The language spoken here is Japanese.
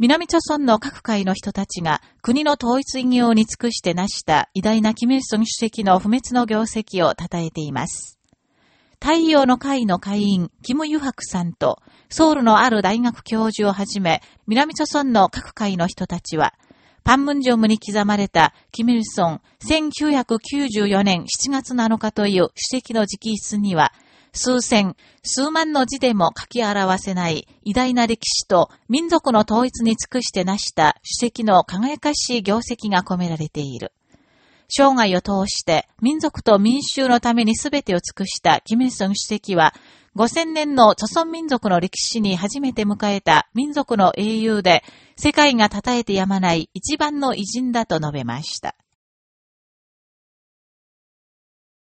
南朝村の各界の人たちが国の統一意業に尽くして成した偉大なキム・イルソン主席の不滅の業績を称えています。太陽の会の会員、キム・ユハクさんと、ソウルのある大学教授をはじめ、南朝村の各界の人たちは、パンムンジョムに刻まれた、キム・イルソン1994年7月7日という主席の直筆には、数千、数万の字でも書き表せない偉大な歴史と民族の統一に尽くして成した主席の輝かしい業績が込められている。生涯を通して民族と民衆のために全てを尽くしたキム・イルソン主席は、5000年の著存民族の歴史に初めて迎えた民族の英雄で、世界が称えてやまない一番の偉人だと述べました。